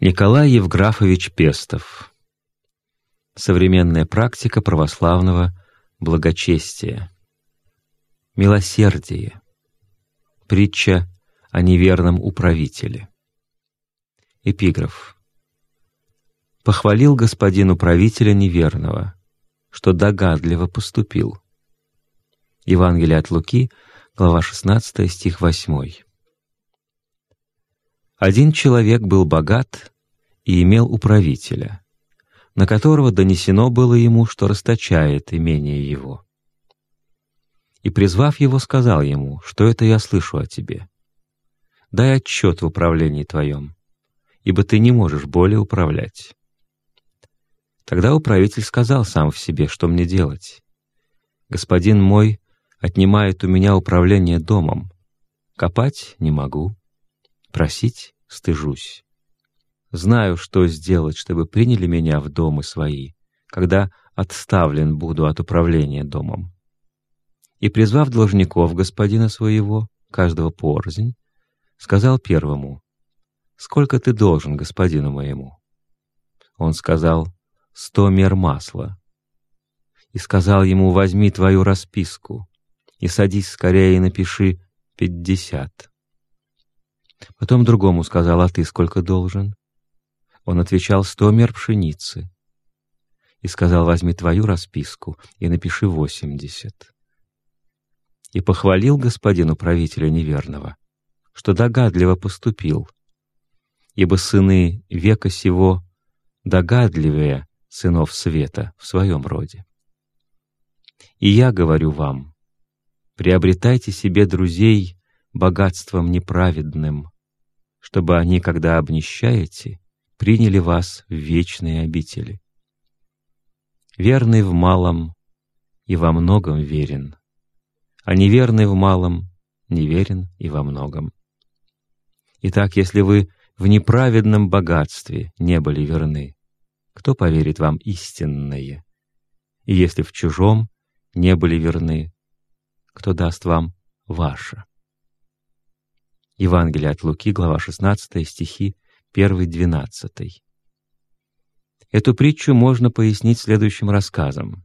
Николай Евграфович Пестов. Современная практика православного благочестия. Милосердие. Притча о неверном управителе. Эпиграф. Похвалил господин управителя неверного, что догадливо поступил. Евангелие от Луки, глава 16, стих 8. Один человек был богат и имел управителя, на которого донесено было ему, что расточает имение его. И, призвав его, сказал ему, что это я слышу о тебе. Дай отчет в управлении твоем, ибо ты не можешь более управлять. Тогда управитель сказал сам в себе, что мне делать. Господин мой отнимает у меня управление домом. Копать не могу, Просить стыжусь. Знаю, что сделать, чтобы приняли меня в домы свои, когда отставлен буду от управления домом. И, призвав должников господина своего, каждого порознь, сказал первому, «Сколько ты должен господину моему?» Он сказал, «Сто мер масла». И сказал ему, «Возьми твою расписку и садись скорее и напиши пятьдесят». Потом другому сказал, а ты сколько должен? Он отвечал, сто мер пшеницы. И сказал, возьми твою расписку и напиши восемьдесят. И похвалил господину правителя неверного, что догадливо поступил, ибо сыны века сего догадливее сынов света в своем роде. И я говорю вам, приобретайте себе друзей богатством неправедным, чтобы они, когда обнищаете, приняли вас в вечные обители. Верный в малом и во многом верен, а неверный в малом неверен и во многом. Итак, если вы в неправедном богатстве не были верны, кто поверит вам истинное? И если в чужом не были верны, кто даст вам ваше? Евангелие от Луки, глава 16, стихи 1-12. Эту притчу можно пояснить следующим рассказом.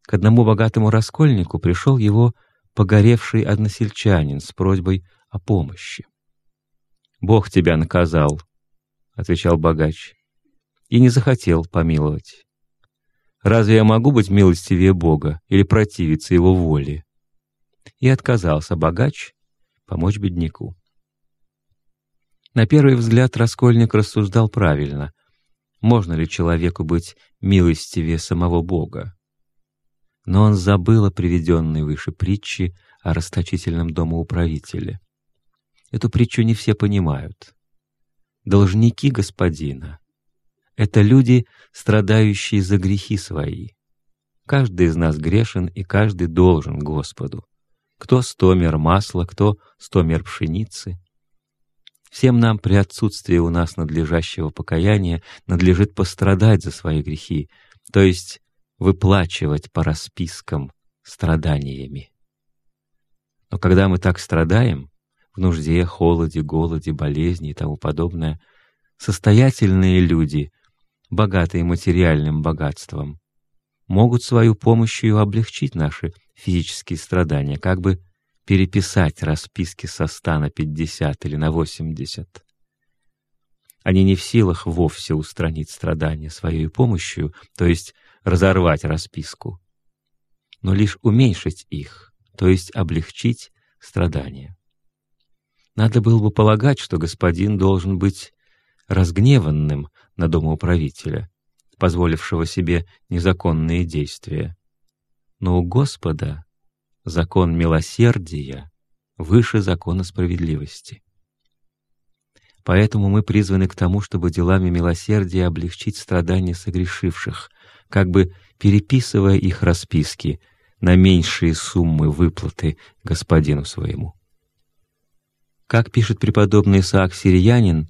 К одному богатому раскольнику пришел его погоревший односельчанин с просьбой о помощи. «Бог тебя наказал», — отвечал богач, — «и не захотел помиловать. Разве я могу быть милостивее Бога или противиться Его воле?» И отказался богач помочь бедняку. На первый взгляд Раскольник рассуждал правильно. Можно ли человеку быть милостивее самого Бога? Но он забыл о приведенной выше притче о расточительном домоуправителе. Эту притчу не все понимают. Должники господина — это люди, страдающие за грехи свои. Каждый из нас грешен, и каждый должен Господу кто сто мер масла, кто сто мер пшеницы. Всем нам при отсутствии у нас надлежащего покаяния надлежит пострадать за свои грехи, то есть выплачивать по распискам страданиями. Но когда мы так страдаем, в нужде, холоде, голоде, болезни и тому подобное, состоятельные люди, богатые материальным богатством, могут свою помощью облегчить наши физические страдания, как бы переписать расписки со 100 на 50 или на 80. Они не в силах вовсе устранить страдания своей помощью, то есть разорвать расписку, но лишь уменьшить их, то есть облегчить страдания. Надо было бы полагать, что господин должен быть разгневанным на домоуправителя, позволившего себе незаконные действия, но у Господа закон милосердия выше закона справедливости. Поэтому мы призваны к тому, чтобы делами милосердия облегчить страдания согрешивших, как бы переписывая их расписки на меньшие суммы выплаты господину своему. Как пишет преподобный Исаак Сириянин,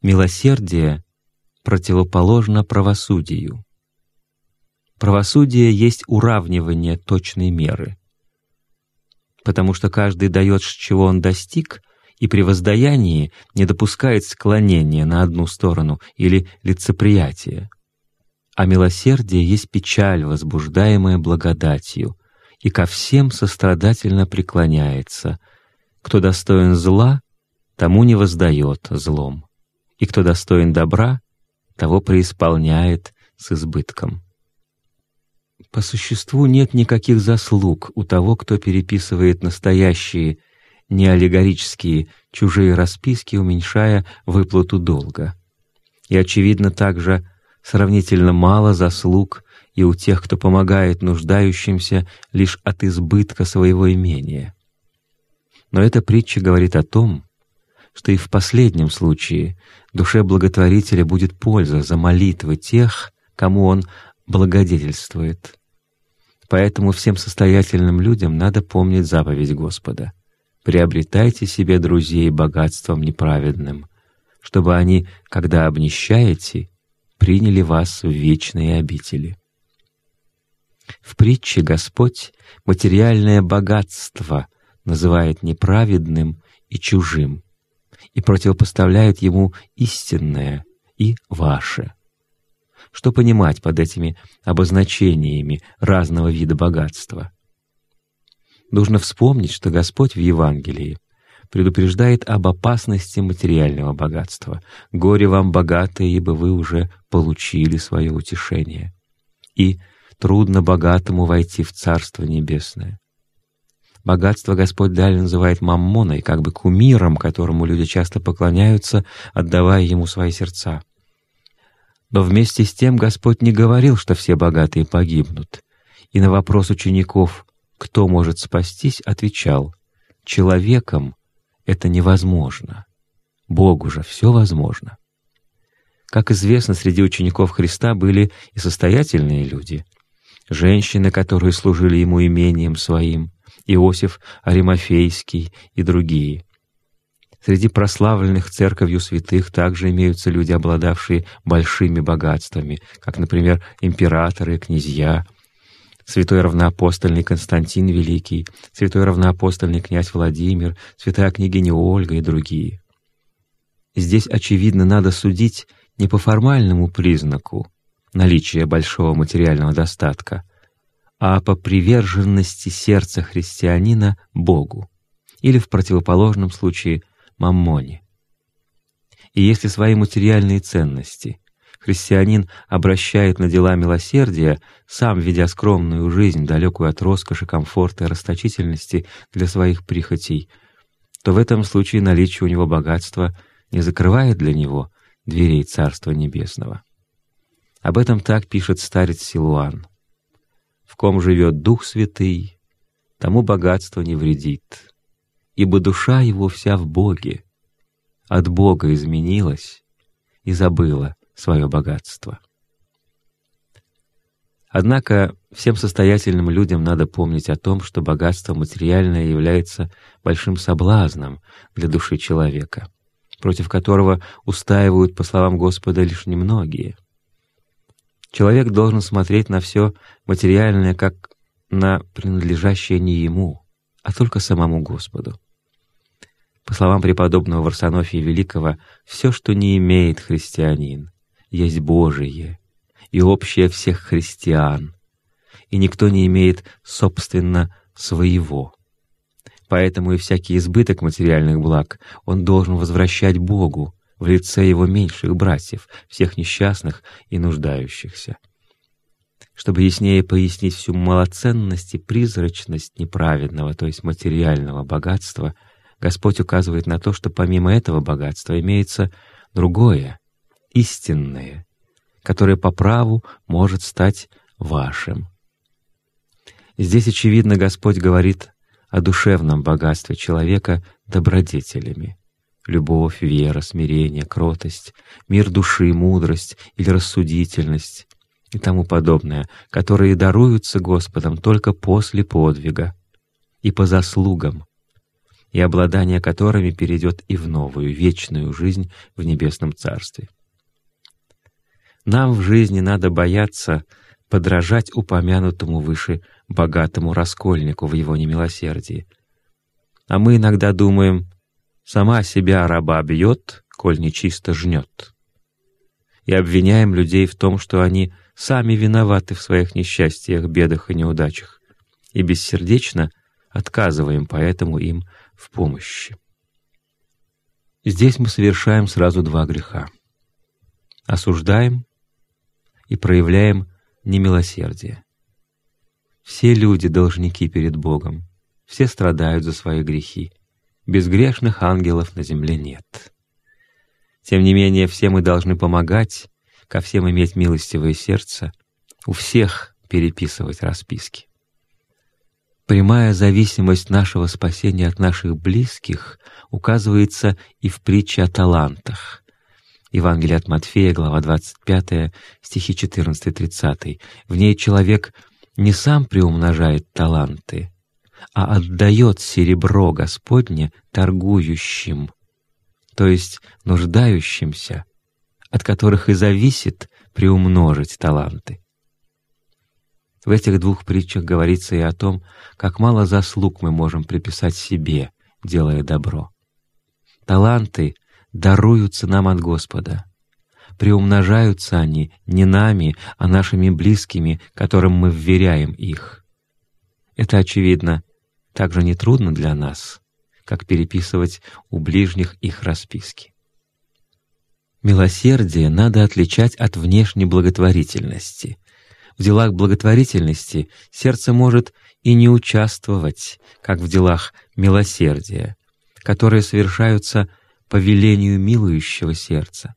милосердие противоположно правосудию. Правосудие есть уравнивание точной меры, потому что каждый дает, чего он достиг, и при воздаянии не допускает склонения на одну сторону или лицеприятия. А милосердие есть печаль, возбуждаемая благодатью, и ко всем сострадательно преклоняется. Кто достоин зла, тому не воздает злом, и кто достоин добра, того преисполняет с избытком. По существу нет никаких заслуг у того, кто переписывает настоящие, не аллегорические, чужие расписки, уменьшая выплату долга. И, очевидно, также сравнительно мало заслуг и у тех, кто помогает нуждающимся лишь от избытка своего имения. Но эта притча говорит о том, что и в последнем случае душе благотворителя будет польза за молитвы тех, кому он благодетельствует. Поэтому всем состоятельным людям надо помнить заповедь Господа. «Приобретайте себе друзей богатством неправедным, чтобы они, когда обнищаете, приняли вас в вечные обители». В притче Господь материальное богатство называет неправедным и чужим и противопоставляет ему истинное и ваше. Что понимать под этими обозначениями разного вида богатства? Нужно вспомнить, что Господь в Евангелии предупреждает об опасности материального богатства. «Горе вам, богатые, ибо вы уже получили свое утешение». И «Трудно богатому войти в Царство Небесное». Богатство Господь далее называет маммоной, как бы кумиром, которому люди часто поклоняются, отдавая ему свои сердца. Но вместе с тем Господь не говорил, что все богатые погибнут. И на вопрос учеников «Кто может спастись?» отвечал «Человеком это невозможно. Богу же все возможно». Как известно, среди учеников Христа были и состоятельные люди, женщины, которые служили ему имением своим, Иосиф Аримофейский и другие. Среди прославленных церковью святых также имеются люди, обладавшие большими богатствами, как, например, императоры, князья, святой равноапостольный Константин Великий, святой равноапостольный князь Владимир, святая княгиня Ольга и другие. Здесь, очевидно, надо судить не по формальному признаку наличия большого материального достатка, а по приверженности сердца христианина Богу, или в противоположном случае маммоне. И если свои материальные ценности христианин обращает на дела милосердия, сам ведя скромную жизнь, далекую от роскоши, комфорта и расточительности для своих прихотей, то в этом случае наличие у него богатства не закрывает для него дверей Царства Небесного. Об этом так пишет старец Силуан — ком живет Дух Святый, тому богатство не вредит, ибо душа его вся в Боге, от Бога изменилась и забыла свое богатство. Однако всем состоятельным людям надо помнить о том, что богатство материальное является большим соблазном для души человека, против которого устаивают, по словам Господа, лишь немногие. Человек должен смотреть на все материальное как на принадлежащее не ему, а только самому Господу. По словам преподобного Варсонофия Великого, все, что не имеет христианин, есть Божие и общее всех христиан, и никто не имеет, собственно, своего. Поэтому и всякий избыток материальных благ он должен возвращать Богу, в лице его меньших братьев, всех несчастных и нуждающихся. Чтобы яснее пояснить всю малоценность и призрачность неправедного, то есть материального богатства, Господь указывает на то, что помимо этого богатства имеется другое, истинное, которое по праву может стать вашим. Здесь, очевидно, Господь говорит о душевном богатстве человека добродетелями любовь, вера, смирение, кротость, мир души, мудрость или рассудительность и тому подобное, которые даруются Господом только после подвига и по заслугам, и обладание которыми перейдет и в новую, вечную жизнь в Небесном Царстве. Нам в жизни надо бояться подражать упомянутому выше богатому раскольнику в его немилосердии. А мы иногда думаем — сама себя раба бьет, коль нечисто жнет. И обвиняем людей в том, что они сами виноваты в своих несчастьях, бедах и неудачах, и бессердечно отказываем поэтому им в помощи. Здесь мы совершаем сразу два греха. Осуждаем и проявляем немилосердие. Все люди должники перед Богом, все страдают за свои грехи. Безгрешных ангелов на земле нет. Тем не менее, все мы должны помогать, ко всем иметь милостивое сердце, у всех переписывать расписки. Прямая зависимость нашего спасения от наших близких указывается и в притче о талантах. Евангелие от Матфея, глава 25, стихи 14-30. В ней человек не сам приумножает таланты, а отдает серебро Господне торгующим, то есть нуждающимся, от которых и зависит приумножить таланты. В этих двух притчах говорится и о том, как мало заслуг мы можем приписать себе, делая добро. Таланты даруются нам от Господа. Приумножаются они не нами, а нашими близкими, которым мы вверяем их. Это, очевидно, также нетрудно для нас, как переписывать у ближних их расписки. Милосердие надо отличать от внешней благотворительности — в делах благотворительности сердце может и не участвовать, как в делах милосердия, которые совершаются по велению милующего сердца.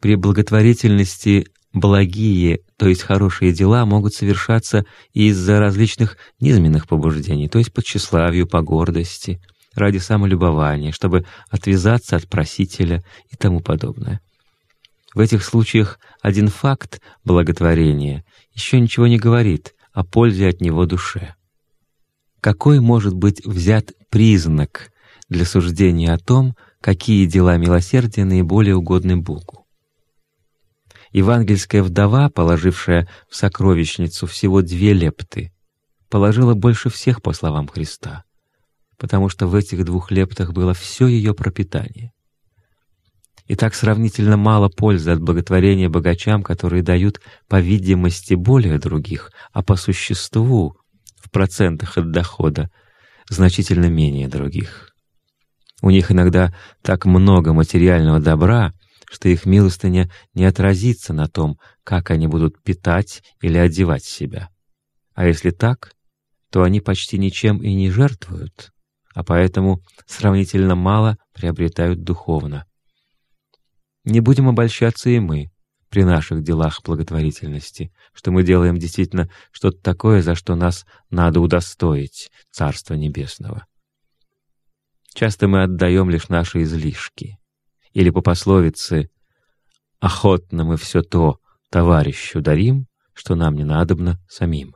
При благотворительности благие, то есть хорошие дела, могут совершаться из-за различных низменных побуждений, то есть по тщеславию, по гордости, ради самолюбования, чтобы отвязаться от просителя и тому подобное. В этих случаях один факт благотворения еще ничего не говорит о пользе от него душе. Какой может быть взят признак для суждения о том, какие дела милосердия наиболее угодны Богу? Евангельская вдова, положившая в сокровищницу всего две лепты, положила больше всех по словам Христа, потому что в этих двух лептах было все ее пропитание. И так сравнительно мало пользы от благотворения богачам, которые дают, по видимости, более других, а по существу, в процентах от дохода, значительно менее других. У них иногда так много материального добра, что их милостыня не отразится на том, как они будут питать или одевать себя. А если так, то они почти ничем и не жертвуют, а поэтому сравнительно мало приобретают духовно. Не будем обольщаться и мы при наших делах благотворительности, что мы делаем действительно что-то такое, за что нас надо удостоить Царства Небесного. Часто мы отдаем лишь наши излишки, или по пословице «охотно мы все то товарищу дарим, что нам не надобно самим».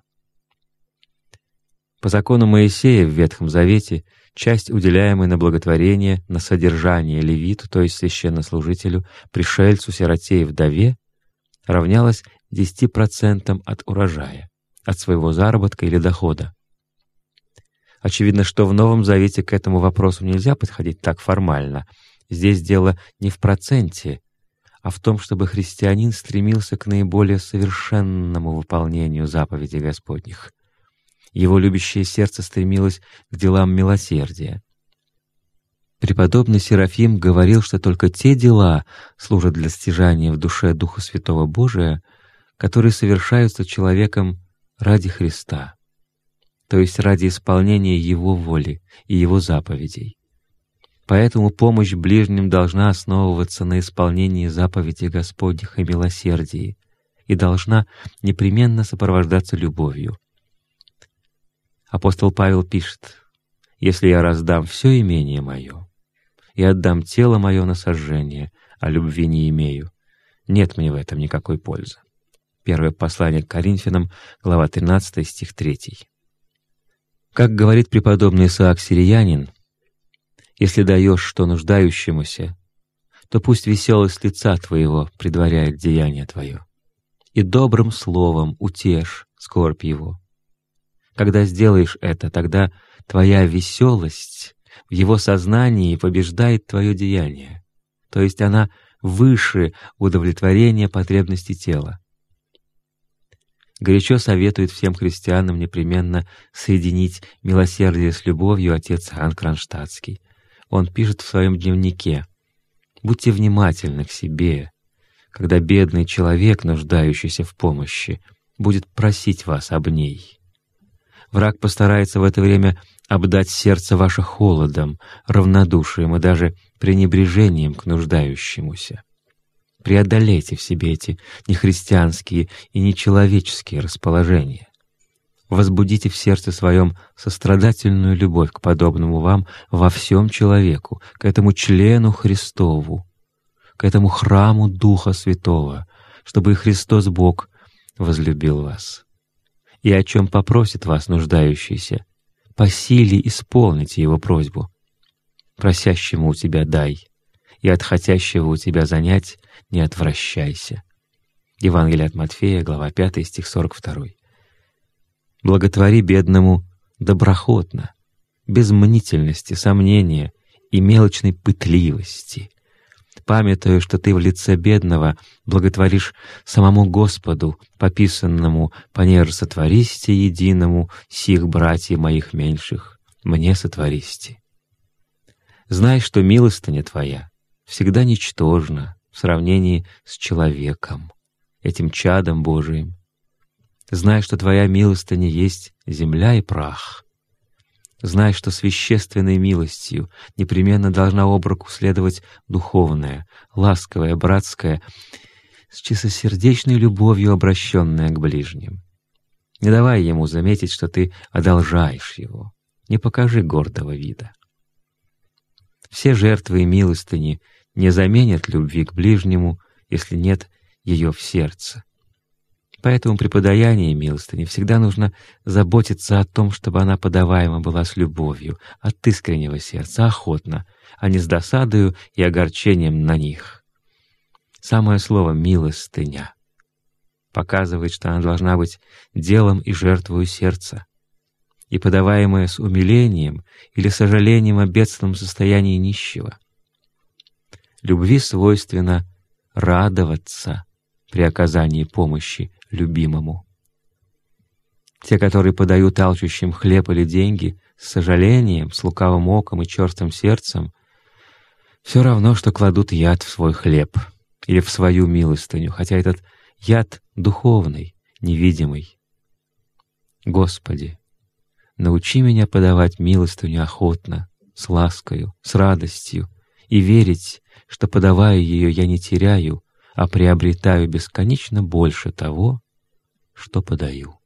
По закону Моисея в Ветхом Завете часть, уделяемая на благотворение, на содержание левиту, то есть священнослужителю, пришельцу, сироте и вдове, равнялась 10% от урожая, от своего заработка или дохода. Очевидно, что в Новом Завете к этому вопросу нельзя подходить так формально. Здесь дело не в проценте, а в том, чтобы христианин стремился к наиболее совершенному выполнению заповедей Господних — его любящее сердце стремилось к делам милосердия. Преподобный Серафим говорил, что только те дела служат для стяжания в душе Духа Святого Божия, которые совершаются человеком ради Христа, то есть ради исполнения Его воли и Его заповедей. Поэтому помощь ближним должна основываться на исполнении заповедей Господних и милосердии и должна непременно сопровождаться любовью. Апостол Павел пишет, «Если я раздам все имение мое и отдам тело мое на сожжение, а любви не имею, нет мне в этом никакой пользы». Первое послание к Коринфянам, глава 13, стих 3. Как говорит преподобный Исаак Сириянин, «Если даешь что нуждающемуся, то пусть веселость лица твоего предваряет деяние твое, и добрым словом утешь скорбь его, когда сделаешь это, тогда твоя веселость в его сознании побеждает твое деяние, то есть она выше удовлетворения потребностей тела. Горячо советует всем христианам непременно соединить милосердие с любовью отец Ан Кронштадтский. Он пишет в своем дневнике «Будьте внимательны к себе, когда бедный человек, нуждающийся в помощи, будет просить вас об ней. Враг постарается в это время обдать сердце ваше холодом, равнодушием и даже пренебрежением к нуждающемуся. Преодолейте в себе эти нехристианские и нечеловеческие расположения. Возбудите в сердце своем сострадательную любовь к подобному вам во всем человеку, к этому члену Христову, к этому храму Духа Святого, чтобы и Христос Бог возлюбил вас. И о чем попросит вас нуждающийся, по силе исполните его просьбу. Просящему у тебя дай, и от хотящего у тебя занять не отвращайся. Евангелие от Матфея, глава 5, стих 42. Благотвори бедному доброхотно, без мнительности, сомнения и мелочной пытливости, памятуя, что ты в лице бедного благотворишь самому Господу, пописанному «Понеже сотвористе единому сих братьев моих меньших, мне сотвористе». Знай, что милостыня твоя всегда ничтожна в сравнении с человеком, этим чадом Божиим. Знай, что твоя милостыня есть земля и прах, Знай, что с милостью непременно должна обруку следовать духовная, ласковая, братская, с чистосердечной любовью обращенная к ближним. Не давай ему заметить, что ты одолжаешь его. Не покажи гордого вида. Все жертвы и милостыни не заменят любви к ближнему, если нет ее в сердце. Поэтому при подаянии милостыни всегда нужно заботиться о том, чтобы она подаваема была с любовью, от искреннего сердца, охотно, а не с досадою и огорчением на них. Самое слово «милостыня» показывает, что она должна быть делом и жертвою сердца, и подаваемая с умилением или сожалением о бедственном состоянии нищего. Любви свойственно радоваться при оказании помощи любимому. Те, которые подают алчущим хлеб или деньги, с сожалением, с лукавым оком и черстым сердцем, все равно, что кладут яд в свой хлеб или в свою милостыню, хотя этот яд духовный, невидимый. Господи, научи меня подавать милостыню охотно, с ласкою, с радостью, и верить, что, подавая ее, я не теряю, а приобретаю бесконечно больше того, что подаю.